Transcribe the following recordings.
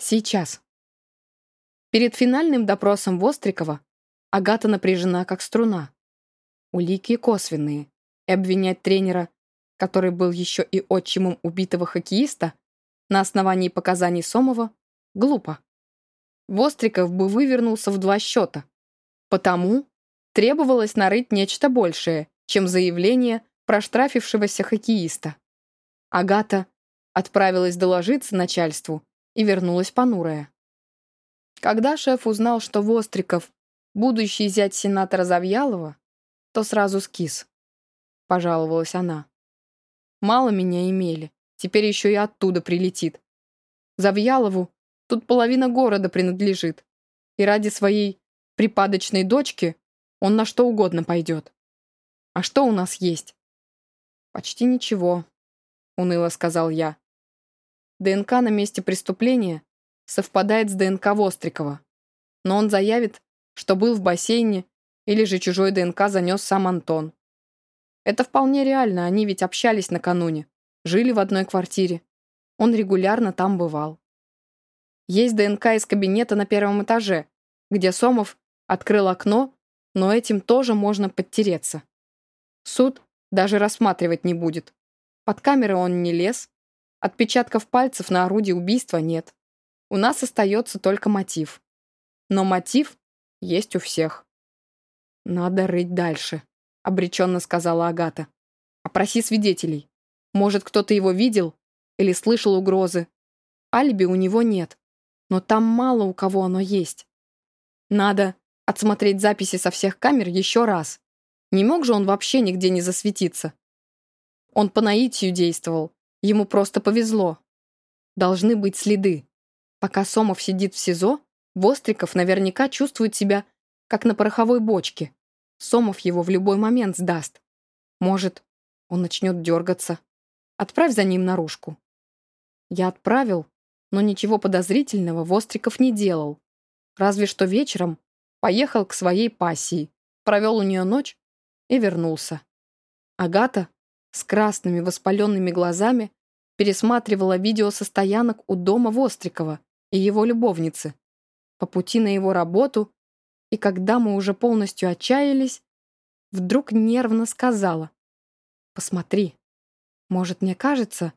Сейчас. Перед финальным допросом Вострикова Агата напряжена, как струна. Улики косвенные, и обвинять тренера, который был еще и отчимом убитого хоккеиста, на основании показаний Сомова, глупо. Востриков бы вывернулся в два счета. Потому требовалось нарыть нечто большее, чем заявление проштрафившегося хоккеиста. Агата отправилась доложиться начальству и вернулась понурая. Когда шеф узнал, что Востриков — будущий зять сенатора Завьялова, то сразу скис. Пожаловалась она. Мало меня имели, теперь еще и оттуда прилетит. Завьялову тут половина города принадлежит, и ради своей припадочной дочки он на что угодно пойдет. А что у нас есть? Почти ничего, уныло сказал я. ДНК на месте преступления совпадает с ДНК Вострикова, но он заявит, что был в бассейне или же чужой ДНК занес сам Антон. Это вполне реально, они ведь общались накануне, жили в одной квартире. Он регулярно там бывал. Есть ДНК из кабинета на первом этаже, где Сомов открыл окно, но этим тоже можно подтереться. Суд даже рассматривать не будет. Под камеры он не лез, отпечатков пальцев на орудии убийства нет. У нас остается только мотив. Но мотив есть у всех. «Надо рыть дальше», — обреченно сказала Агата. «Опроси свидетелей. Может, кто-то его видел или слышал угрозы. Алиби у него нет, но там мало у кого оно есть. Надо отсмотреть записи со всех камер еще раз. Не мог же он вообще нигде не засветиться? Он по наитию действовал, ему просто повезло. Должны быть следы. Пока Сомов сидит в СИЗО, Востриков наверняка чувствует себя, как на пороховой бочке. Сомов его в любой момент сдаст. Может, он начнет дергаться. Отправь за ним наружку. Я отправил, но ничего подозрительного Востриков не делал. Разве что вечером поехал к своей пассии, провел у нее ночь и вернулся. Агата с красными воспаленными глазами пересматривала видео со стоянок у дома Вострикова и его любовницы. По пути на его работу, и когда мы уже полностью отчаялись, вдруг нервно сказала «Посмотри, может, мне кажется,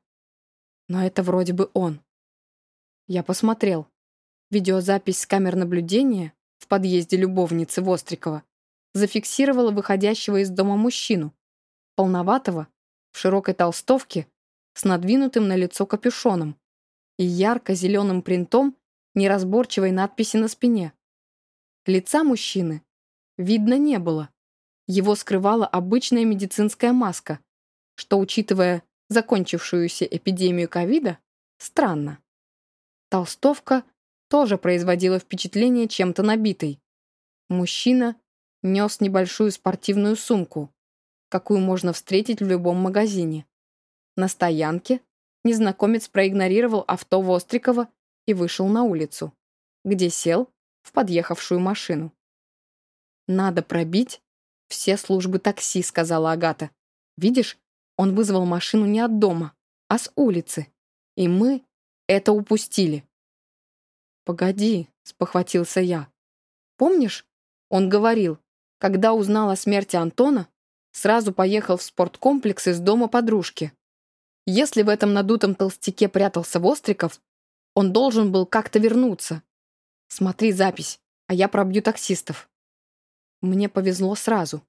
но это вроде бы он». Я посмотрел. Видеозапись с камер наблюдения в подъезде любовницы Вострикова зафиксировала выходящего из дома мужчину, полноватого, в широкой толстовке, с надвинутым на лицо капюшоном и ярко-зеленым принтом неразборчивой надписи на спине. Лица мужчины видно не было. Его скрывала обычная медицинская маска, что, учитывая закончившуюся эпидемию ковида, странно. Толстовка тоже производила впечатление чем-то набитой. Мужчина нес небольшую спортивную сумку, какую можно встретить в любом магазине. На стоянке незнакомец проигнорировал авто Вострикова и вышел на улицу, где сел в подъехавшую машину. «Надо пробить все службы такси», — сказала Агата. «Видишь, он вызвал машину не от дома, а с улицы. И мы это упустили». «Погоди», — спохватился я. «Помнишь, он говорил, когда узнал о смерти Антона, сразу поехал в спорткомплекс из дома подружки. Если в этом надутом толстяке прятался Востриков, он должен был как-то вернуться. Смотри запись, а я пробью таксистов. Мне повезло сразу,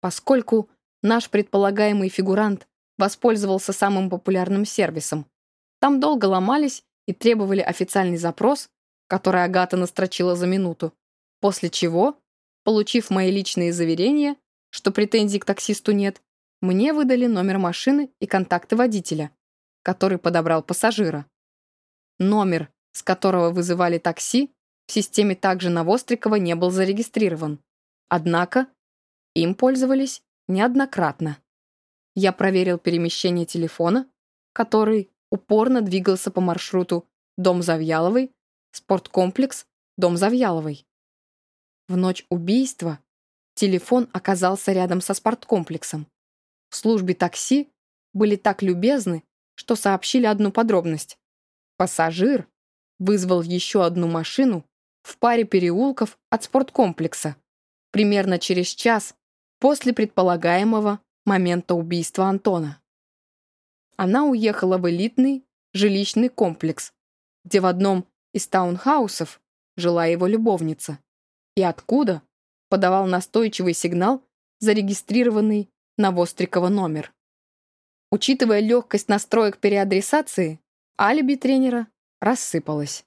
поскольку наш предполагаемый фигурант воспользовался самым популярным сервисом. Там долго ломались и требовали официальный запрос, который Агата настрочила за минуту, после чего Получив мои личные заверения, что претензий к таксисту нет, мне выдали номер машины и контакты водителя, который подобрал пассажира. Номер, с которого вызывали такси, в системе также на Вострикова не был зарегистрирован. Однако им пользовались неоднократно. Я проверил перемещение телефона, который упорно двигался по маршруту Дом Завьяловой, спорткомплекс Дом Завьяловой. В ночь убийства телефон оказался рядом со спорткомплексом. В службе такси были так любезны, что сообщили одну подробность. Пассажир вызвал еще одну машину в паре переулков от спорткомплекса, примерно через час после предполагаемого момента убийства Антона. Она уехала в элитный жилищный комплекс, где в одном из таунхаусов жила его любовница, и откуда подавал настойчивый сигнал, зарегистрированный на Вострикова номер. Учитывая легкость настроек переадресации, алиби тренера рассыпалось.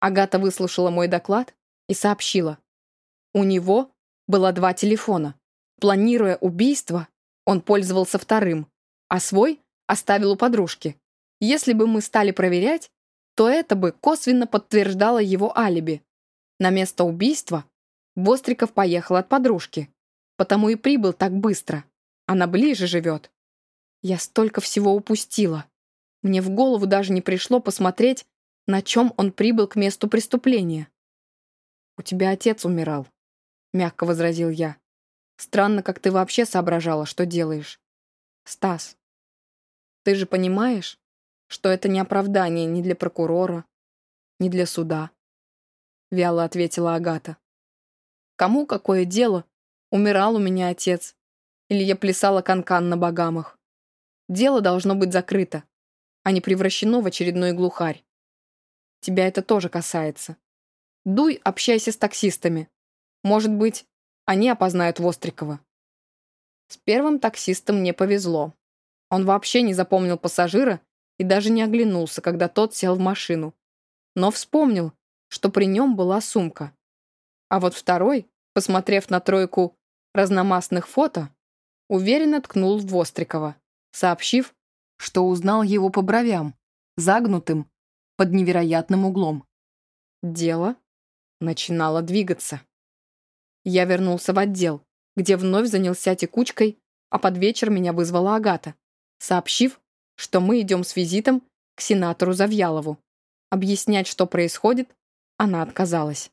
Агата выслушала мой доклад и сообщила. У него было два телефона. Планируя убийство, он пользовался вторым, а свой оставил у подружки. Если бы мы стали проверять, то это бы косвенно подтверждало его алиби. На место убийства Востриков поехал от подружки, потому и прибыл так быстро. Она ближе живет. Я столько всего упустила. Мне в голову даже не пришло посмотреть, на чем он прибыл к месту преступления. «У тебя отец умирал», — мягко возразил я. «Странно, как ты вообще соображала, что делаешь. Стас, ты же понимаешь, что это не оправдание ни для прокурора, ни для суда?» Вяло ответила Агата. «Кому какое дело? Умирал у меня отец. Или я плясала канкан на богамах. Дело должно быть закрыто, а не превращено в очередной глухарь. Тебя это тоже касается. Дуй, общайся с таксистами. Может быть, они опознают Вострикова. С первым таксистом мне повезло. Он вообще не запомнил пассажира и даже не оглянулся, когда тот сел в машину. Но вспомнил, что при нем была сумка. А вот второй, посмотрев на тройку разномастных фото, уверенно ткнул в Вострикова, сообщив, что узнал его по бровям, загнутым под невероятным углом. Дело начинало двигаться. Я вернулся в отдел, где вновь занялся текучкой, а под вечер меня вызвала Агата, сообщив, что мы идем с визитом к сенатору Завьялову. Объяснять, что происходит, она отказалась.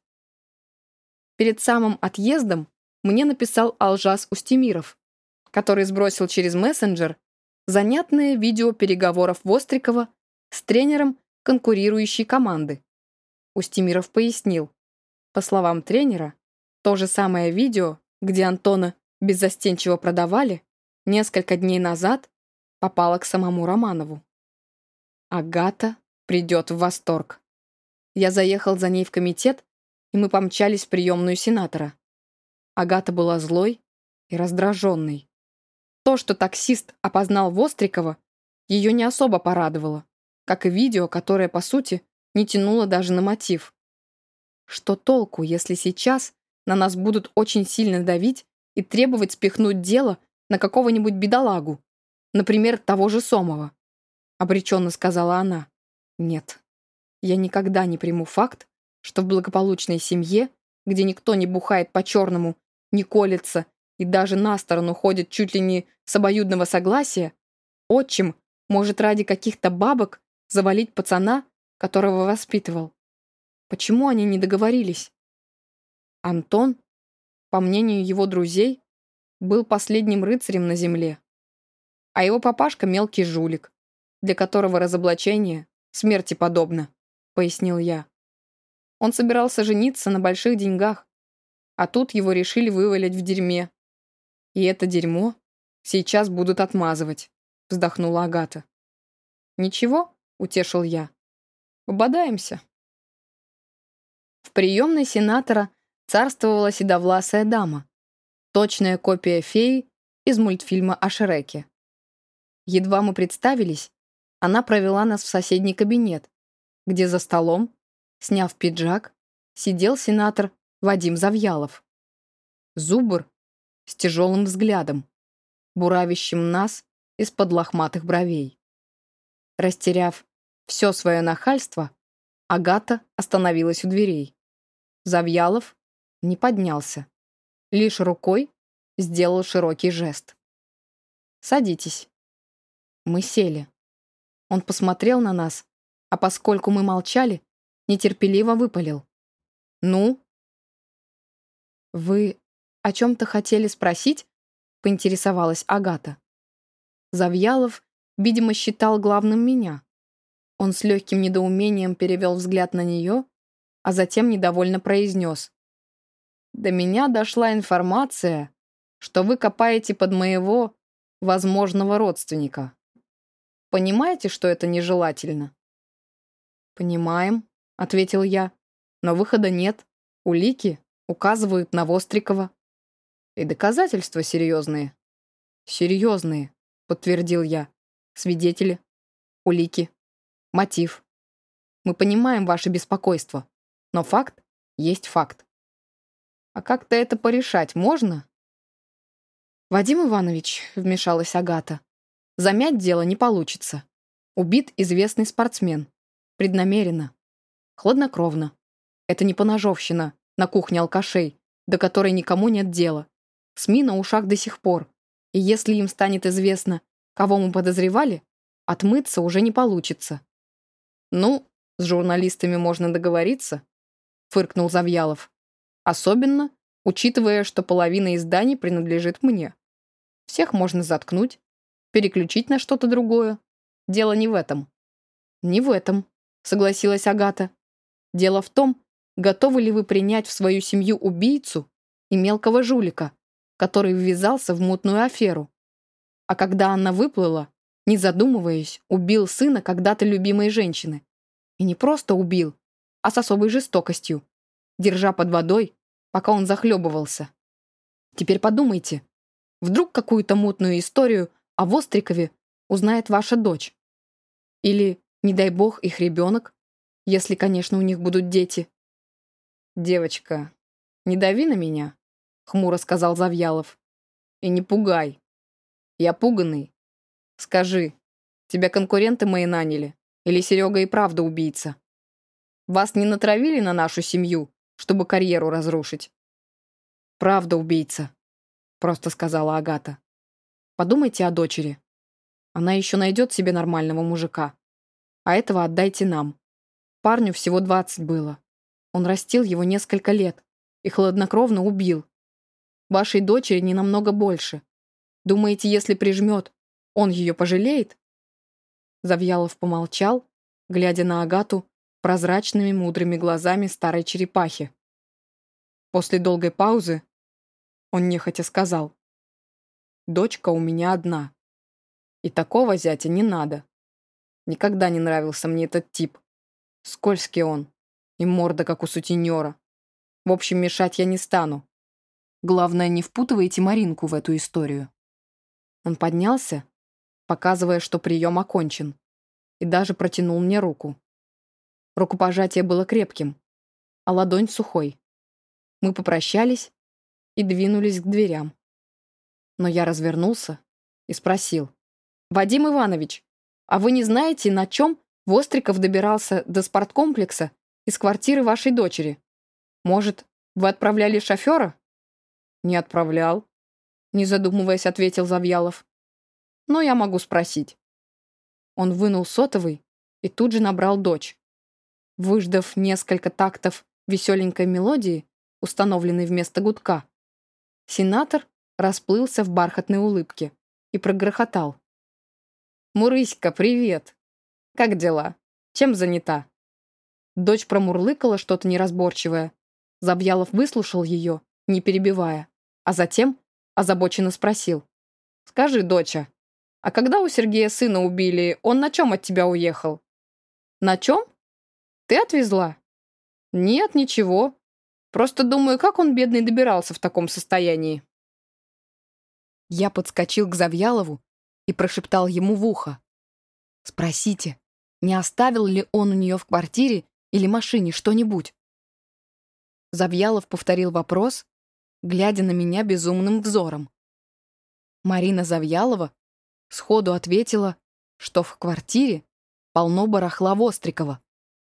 Перед самым отъездом мне написал Алжас Устемиров, который сбросил через мессенджер занятное видео переговоров Вострикова с тренером конкурирующей команды. Устемиров пояснил, по словам тренера, то же самое видео, где Антона беззастенчиво продавали, несколько дней назад попало к самому Романову. Агата придет в восторг. Я заехал за ней в комитет, и мы помчались в приемную сенатора. Агата была злой и раздраженной. То, что таксист опознал Вострикова, ее не особо порадовало, как и видео, которое, по сути, не тянуло даже на мотив. Что толку, если сейчас на нас будут очень сильно давить и требовать спихнуть дело на какого-нибудь бедолагу, например, того же Сомова? Обреченно сказала она. Нет, я никогда не приму факт, что в благополучной семье, где никто не бухает по-черному, не колется и даже на сторону ходит чуть ли не с обоюдного согласия, отчим может ради каких-то бабок завалить пацана, которого воспитывал. Почему они не договорились? Антон, по мнению его друзей, был последним рыцарем на земле, а его папашка — мелкий жулик, для которого разоблачение смерти подобно, пояснил я. Он собирался жениться на больших деньгах, а тут его решили вывалить в дерьме. И это дерьмо сейчас будут отмазывать, вздохнула Агата. Ничего, утешил я. Пободаемся. В приемной сенатора царствовала седовласая дама, точная копия феи из мультфильма о Шреке. Едва мы представились, она провела нас в соседний кабинет, где за столом, сняв пиджак, сидел сенатор Вадим Завьялов. Зубр с тяжелым взглядом, буравящим нас из-под лохматых бровей. Растеряв все свое нахальство, Агата остановилась у дверей. Завьялов не поднялся, лишь рукой сделал широкий жест. «Садитесь». Мы сели. Он посмотрел на нас, а поскольку мы молчали, нетерпеливо выпалил. «Ну?» «Вы о чем-то хотели спросить?» — поинтересовалась Агата. Завьялов, видимо, считал главным меня. Он с легким недоумением перевел взгляд на нее, а затем недовольно произнес. «До меня дошла информация, что вы копаете под моего возможного родственника. Понимаете, что это нежелательно?» «Понимаем», — ответил я, — «но выхода нет. Улики указывают на Вострикова. И доказательства серьезные». «Серьезные», — подтвердил я. «Свидетели, улики, мотив. Мы понимаем ваше беспокойство, но факт есть факт. А как-то это порешать можно? Вадим Иванович, вмешалась Агата, замять дело не получится. Убит известный спортсмен. Преднамеренно. Хладнокровно. Это не поножовщина на кухне алкашей, до которой никому нет дела. СМИ на ушах до сих пор. И если им станет известно, кого мы подозревали, отмыться уже не получится. «Ну, с журналистами можно договориться», — фыркнул Завьялов. «Особенно, учитывая, что половина изданий принадлежит мне. Всех можно заткнуть, переключить на что-то другое. Дело не в этом». «Не в этом», — согласилась Агата. «Дело в том, готовы ли вы принять в свою семью убийцу и мелкого жулика, который ввязался в мутную аферу. А когда она выплыла, не задумываясь, убил сына когда-то любимой женщины. И не просто убил, а с особой жестокостью, держа под водой, пока он захлебывался. Теперь подумайте, вдруг какую-то мутную историю о Вострикове узнает ваша дочь? Или, не дай бог, их ребенок, если, конечно, у них будут дети? «Девочка, не дави на меня», — хмуро сказал Завьялов. «И не пугай. Я пуганный, Скажи, тебя конкуренты мои наняли? Или Серега и правда убийца? Вас не натравили на нашу семью, чтобы карьеру разрушить?» «Правда убийца», — просто сказала Агата. «Подумайте о дочери. Она еще найдет себе нормального мужика. А этого отдайте нам. Парню всего двадцать было. Он растил его несколько лет и хладнокровно убил. Вашей дочери не намного больше. Думаете, если прижмет, он ее пожалеет?» Завьялов помолчал, глядя на Агату прозрачными мудрыми глазами старой черепахи. После долгой паузы он нехотя сказал. «Дочка у меня одна. И такого зятя не надо. Никогда не нравился мне этот тип. Скользкий он. И морда, как у сутенера. В общем, мешать я не стану. Главное, не впутывайте Маринку в эту историю». Он поднялся показывая, что прием окончен, и даже протянул мне руку. Рукопожатие было крепким, а ладонь сухой. Мы попрощались и двинулись к дверям. Но я развернулся и спросил. «Вадим Иванович, а вы не знаете, на чем Востриков добирался до спорткомплекса из квартиры вашей дочери? Может, вы отправляли шофера?» «Не отправлял», — не задумываясь, ответил Завьялов но я могу спросить». Он вынул сотовый и тут же набрал дочь. Выждав несколько тактов веселенькой мелодии, установленной вместо гудка, сенатор расплылся в бархатной улыбке и прогрохотал. «Мурыська, привет! Как дела? Чем занята?» Дочь промурлыкала что-то неразборчивое. Забьялов выслушал ее, не перебивая, а затем озабоченно спросил. «Скажи, доча, а когда у Сергея сына убили, он на чем от тебя уехал? На чем? Ты отвезла? Нет, ничего. Просто думаю, как он, бедный, добирался в таком состоянии. Я подскочил к Завьялову и прошептал ему в ухо. «Спросите, не оставил ли он у нее в квартире или машине что-нибудь?» Завьялов повторил вопрос, глядя на меня безумным взором. Марина Завьялова сходу ответила, что в квартире полно барахла Вострикова.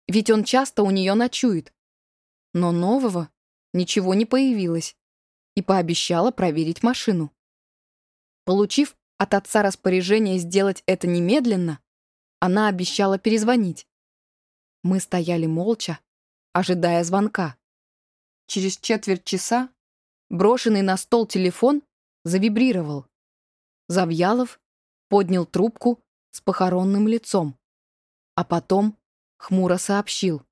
Ведь он часто у нее ночует. Но нового ничего не появилось и пообещала проверить машину. Получив от отца распоряжение сделать это немедленно, она обещала перезвонить. Мы стояли молча, ожидая звонка. Через четверть часа брошенный на стол телефон завибрировал. Завьялов поднял трубку с похоронным лицом. А потом хмуро сообщил.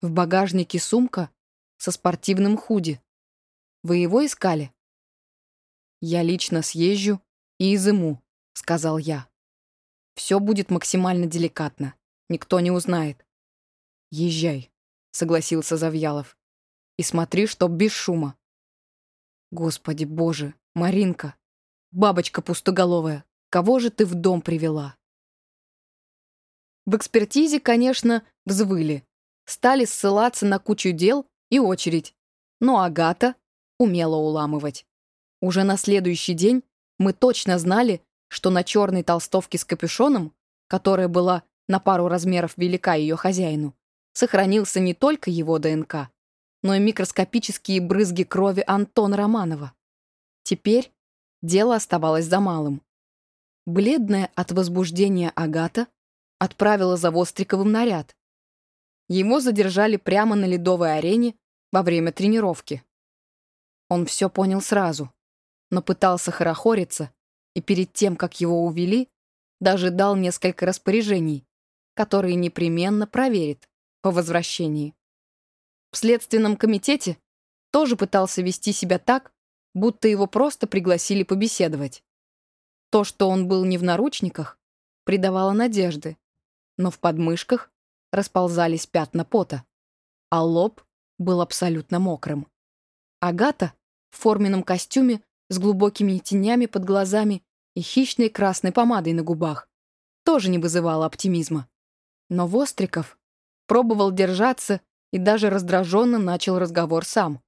В багажнике сумка со спортивным худи. Вы его искали? Я лично съезжу и изыму, сказал я. Все будет максимально деликатно. Никто не узнает. Езжай, согласился Завьялов. И смотри, чтоб без шума. Господи боже, Маринка, бабочка пустоголовая, кого же ты в дом привела? В экспертизе, конечно, взвыли. Стали ссылаться на кучу дел и очередь. Но Агата умела уламывать. Уже на следующий день мы точно знали, что на черной толстовке с капюшоном, которая была на пару размеров велика ее хозяину, сохранился не только его ДНК, но и микроскопические брызги крови Антона Романова. Теперь дело оставалось за малым. Бледная от возбуждения Агата отправила за Востриковым наряд. Его задержали прямо на ледовой арене во время тренировки. Он все понял сразу, но пытался хорохориться, и перед тем, как его увели, даже дал несколько распоряжений, которые непременно проверит по возвращении. В Следственном комитете тоже пытался вести себя так, будто его просто пригласили побеседовать. То, что он был не в наручниках, придавало надежды, но в подмышках расползались пятна пота, а лоб был абсолютно мокрым. Агата в форменном костюме с глубокими тенями под глазами и хищной красной помадой на губах тоже не вызывала оптимизма. Но Востриков пробовал держаться и даже раздраженно начал разговор сам.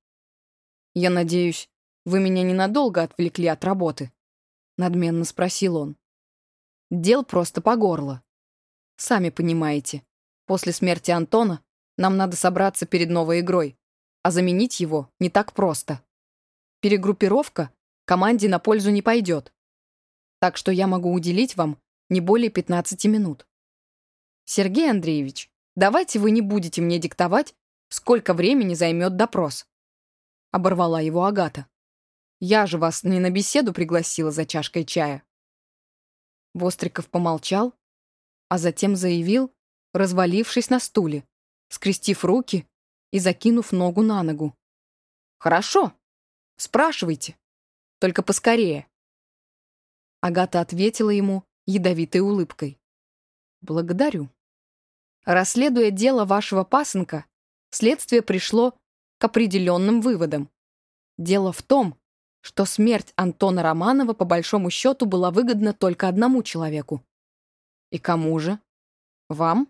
«Я надеюсь, вы меня ненадолго отвлекли от работы?» — надменно спросил он. «Дел просто по горло. Сами понимаете, после смерти Антона нам надо собраться перед новой игрой, а заменить его не так просто. Перегруппировка команде на пользу не пойдет. Так что я могу уделить вам не более 15 минут. Сергей Андреевич, Давайте вы не будете мне диктовать, сколько времени займет допрос. Оборвала его Агата. Я же вас не на беседу пригласила за чашкой чая. Востриков помолчал, а затем заявил, развалившись на стуле, скрестив руки и закинув ногу на ногу. «Хорошо, спрашивайте, только поскорее». Агата ответила ему ядовитой улыбкой. «Благодарю». Расследуя дело вашего пасынка, следствие пришло к определенным выводам. Дело в том, что смерть Антона Романова по большому счету была выгодна только одному человеку. И кому же? Вам?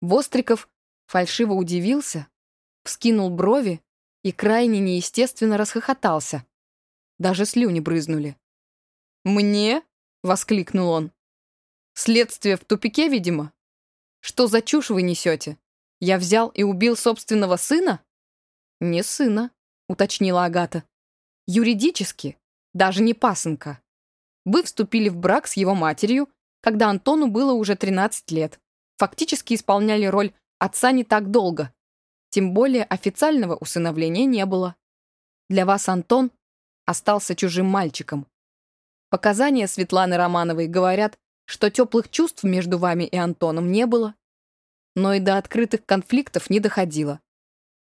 Востриков фальшиво удивился, вскинул брови и крайне неестественно расхохотался. Даже слюни брызнули. «Мне?» — воскликнул он. «Следствие в тупике, видимо?» Что за чушь вы несете? Я взял и убил собственного сына? Не сына, уточнила Агата. Юридически, даже не пасынка. Вы вступили в брак с его матерью, когда Антону было уже 13 лет. Фактически исполняли роль отца не так долго. Тем более официального усыновления не было. Для вас Антон остался чужим мальчиком. Показания Светланы Романовой говорят, что теплых чувств между вами и Антоном не было. Но и до открытых конфликтов не доходило.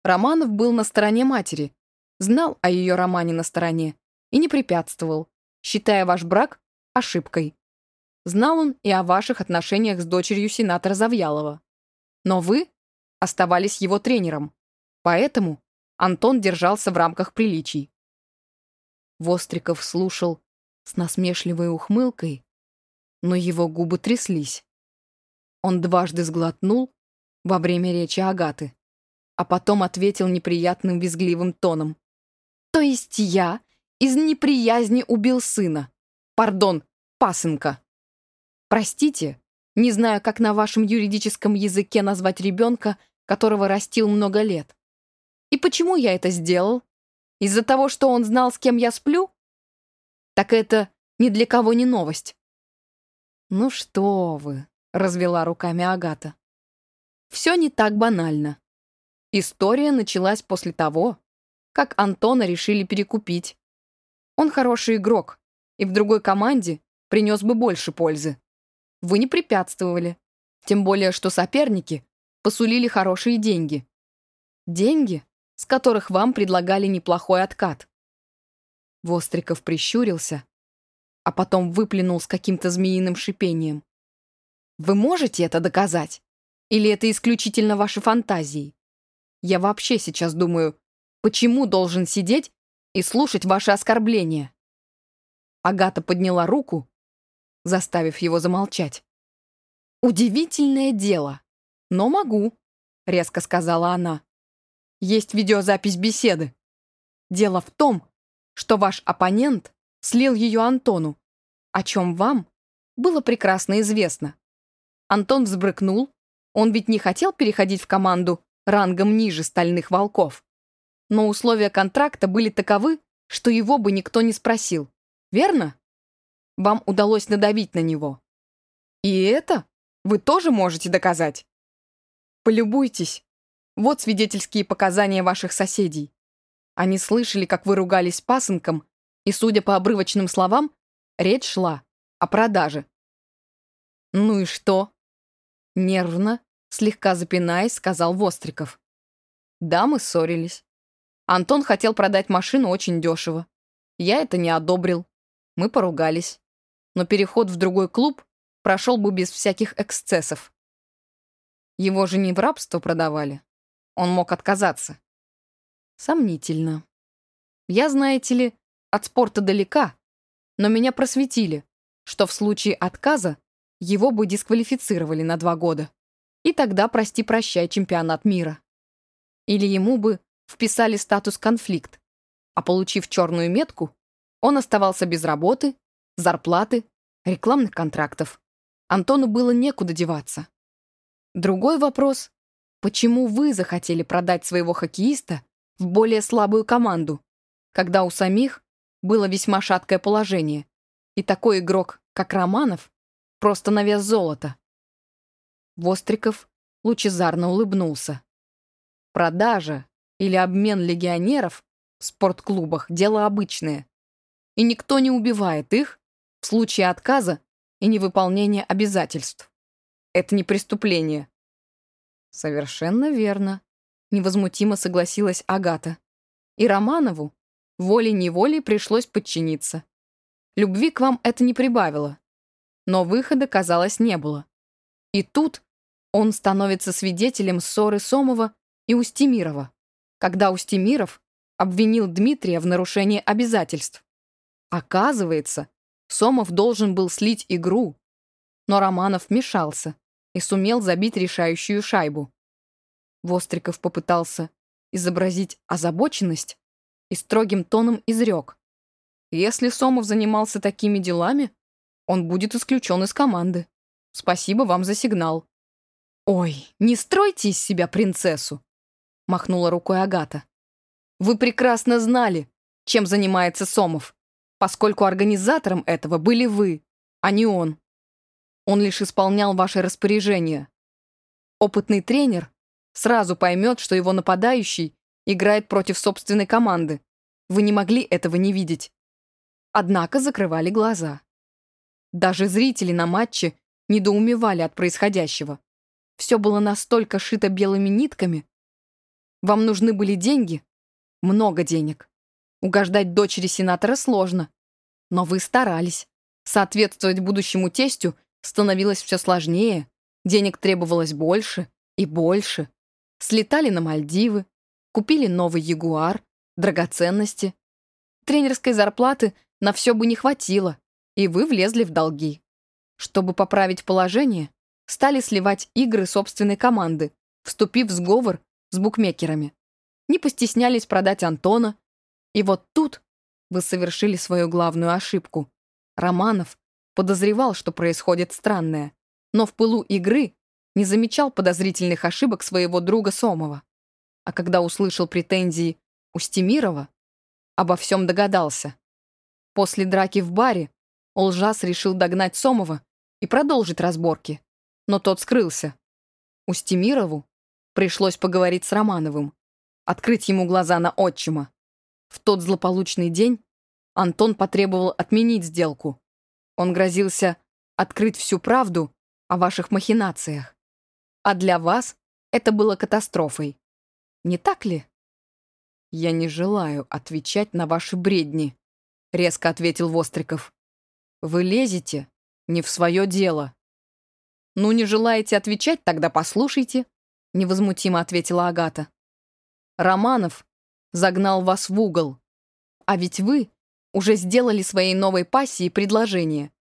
Романов был на стороне матери, знал о ее романе на стороне и не препятствовал, считая ваш брак ошибкой. Знал он и о ваших отношениях с дочерью сенатора Завьялова. Но вы оставались его тренером, поэтому Антон держался в рамках приличий. Востриков слушал с насмешливой ухмылкой, но его губы тряслись. Он дважды сглотнул во время речи Агаты, а потом ответил неприятным визгливым тоном. «То есть я из неприязни убил сына? Пардон, пасынка. Простите, не знаю, как на вашем юридическом языке назвать ребенка, которого растил много лет. И почему я это сделал? Из-за того, что он знал, с кем я сплю? Так это ни для кого не новость. «Ну что вы», — развела руками Агата. «Все не так банально. История началась после того, как Антона решили перекупить. Он хороший игрок, и в другой команде принес бы больше пользы. Вы не препятствовали. Тем более, что соперники посулили хорошие деньги. Деньги, с которых вам предлагали неплохой откат. Востриков прищурился, а потом выплюнул с каким-то змеиным шипением. «Вы можете это доказать? Или это исключительно ваши фантазии? Я вообще сейчас думаю, почему должен сидеть и слушать ваши оскорбления?» Агата подняла руку, заставив его замолчать. «Удивительное дело, но могу», — резко сказала она. «Есть видеозапись беседы. Дело в том, что ваш оппонент слил ее Антону, о чем вам было прекрасно известно. Антон взбрыкнул, он ведь не хотел переходить в команду рангом ниже стальных волков. Но условия контракта были таковы, что его бы никто не спросил. Верно? Вам удалось надавить на него. И это вы тоже можете доказать. Полюбуйтесь. Вот свидетельские показания ваших соседей. Они слышали, как вы ругались пасынком, и, судя по обрывочным словам, речь шла о продаже. «Ну и что?» Нервно, слегка запинаясь, сказал Востриков. «Да, мы ссорились. Антон хотел продать машину очень дешево. Я это не одобрил. Мы поругались. Но переход в другой клуб прошел бы без всяких эксцессов. Его же не в рабство продавали. Он мог отказаться. Сомнительно. Я, знаете ли, от спорта далека, но меня просветили, что в случае отказа его бы дисквалифицировали на два года. И тогда прости-прощай чемпионат мира. Или ему бы вписали статус конфликт, а получив черную метку, он оставался без работы, зарплаты, рекламных контрактов. Антону было некуда деваться. Другой вопрос — почему вы захотели продать своего хоккеиста в более слабую команду, когда у самих было весьма шаткое положение, и такой игрок, как Романов, просто на вес золота. Востриков лучезарно улыбнулся. Продажа или обмен легионеров в спортклубах – дело обычное. И никто не убивает их в случае отказа и невыполнения обязательств. Это не преступление. Совершенно верно невозмутимо согласилась Агата. И Романову волей-неволей пришлось подчиниться. Любви к вам это не прибавило. Но выхода, казалось, не было. И тут он становится свидетелем ссоры Сомова и Устемирова, когда Устемиров обвинил Дмитрия в нарушении обязательств. Оказывается, Сомов должен был слить игру, но Романов вмешался и сумел забить решающую шайбу. Востриков попытался изобразить озабоченность и строгим тоном изрек. Если Сомов занимался такими делами, он будет исключен из команды. Спасибо вам за сигнал. «Ой, не стройте из себя принцессу!» — махнула рукой Агата. «Вы прекрасно знали, чем занимается Сомов, поскольку организатором этого были вы, а не он. Он лишь исполнял ваши распоряжения. Опытный тренер Сразу поймет, что его нападающий играет против собственной команды. Вы не могли этого не видеть. Однако закрывали глаза. Даже зрители на матче недоумевали от происходящего. Все было настолько шито белыми нитками. Вам нужны были деньги? Много денег. Угождать дочери сенатора сложно. Но вы старались. Соответствовать будущему тестю становилось все сложнее. Денег требовалось больше и больше. Слетали на Мальдивы, купили новый Ягуар, драгоценности. Тренерской зарплаты на все бы не хватило, и вы влезли в долги. Чтобы поправить положение, стали сливать игры собственной команды, вступив в сговор с букмекерами. Не постеснялись продать Антона. И вот тут вы совершили свою главную ошибку. Романов подозревал, что происходит странное, но в пылу игры не замечал подозрительных ошибок своего друга Сомова. А когда услышал претензии Устемирова, обо всем догадался. После драки в баре Олжас решил догнать Сомова и продолжить разборки, но тот скрылся. Устемирову пришлось поговорить с Романовым, открыть ему глаза на отчима. В тот злополучный день Антон потребовал отменить сделку. Он грозился открыть всю правду о ваших махинациях. А для вас это было катастрофой. Не так ли? «Я не желаю отвечать на ваши бредни», — резко ответил Востриков. «Вы лезете не в свое дело». «Ну, не желаете отвечать, тогда послушайте», — невозмутимо ответила Агата. «Романов загнал вас в угол. А ведь вы уже сделали своей новой пассии предложение.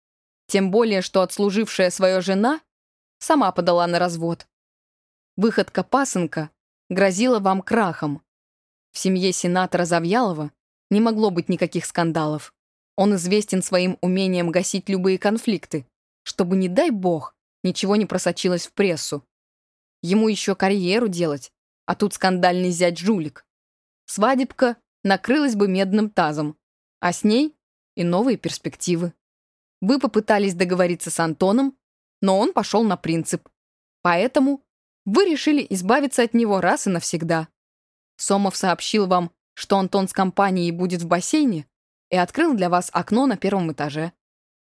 Тем более, что отслужившая свое жена сама подала на развод. Выходка пасынка грозила вам крахом. В семье сенатора Завьялова не могло быть никаких скандалов. Он известен своим умением гасить любые конфликты, чтобы, не дай бог, ничего не просочилось в прессу. Ему еще карьеру делать, а тут скандальный зять-жулик. Свадебка накрылась бы медным тазом, а с ней и новые перспективы. Вы попытались договориться с Антоном, но он пошел на принцип. Поэтому вы решили избавиться от него раз и навсегда. Сомов сообщил вам, что Антон с компанией будет в бассейне, и открыл для вас окно на первом этаже.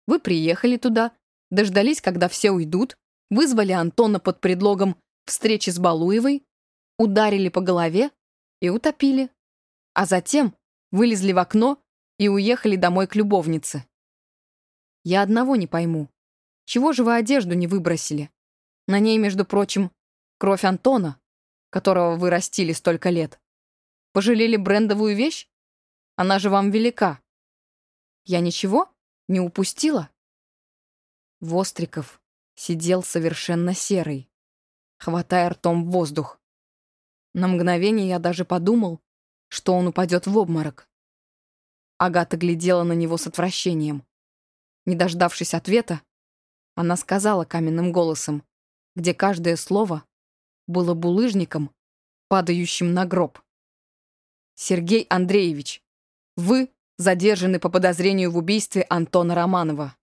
Вы приехали туда, дождались, когда все уйдут, вызвали Антона под предлогом встречи с Балуевой, ударили по голове и утопили. А затем вылезли в окно и уехали домой к любовнице. Я одного не пойму. Чего же вы одежду не выбросили? На ней, между прочим, кровь Антона, которого вы растили столько лет. Пожалели брендовую вещь? Она же вам велика. Я ничего не упустила?» Востриков сидел совершенно серый, хватая ртом воздух. На мгновение я даже подумал, что он упадет в обморок. Агата глядела на него с отвращением. Не дождавшись ответа, она сказала каменным голосом, где каждое слово было булыжником, падающим на гроб. Сергей Андреевич, вы задержаны по подозрению в убийстве Антона Романова.